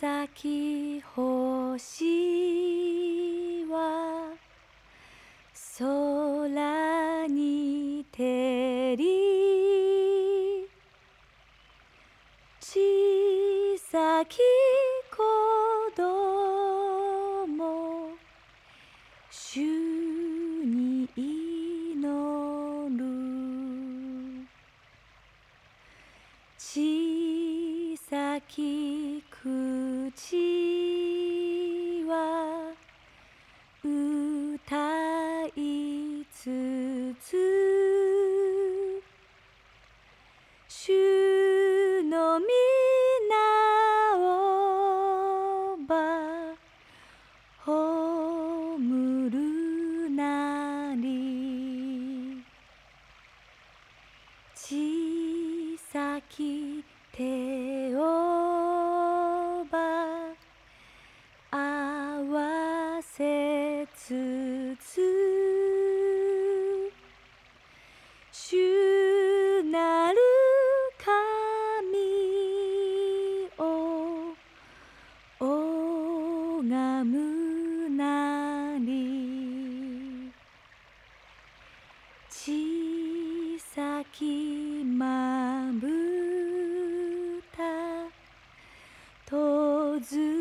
さき星は空に照り小さき子供主に祈る小さき雲口は歌いつつ主の皆をば葬るなり。小さき手をつつ主なる神を拝むなり小さきまぶた閉ず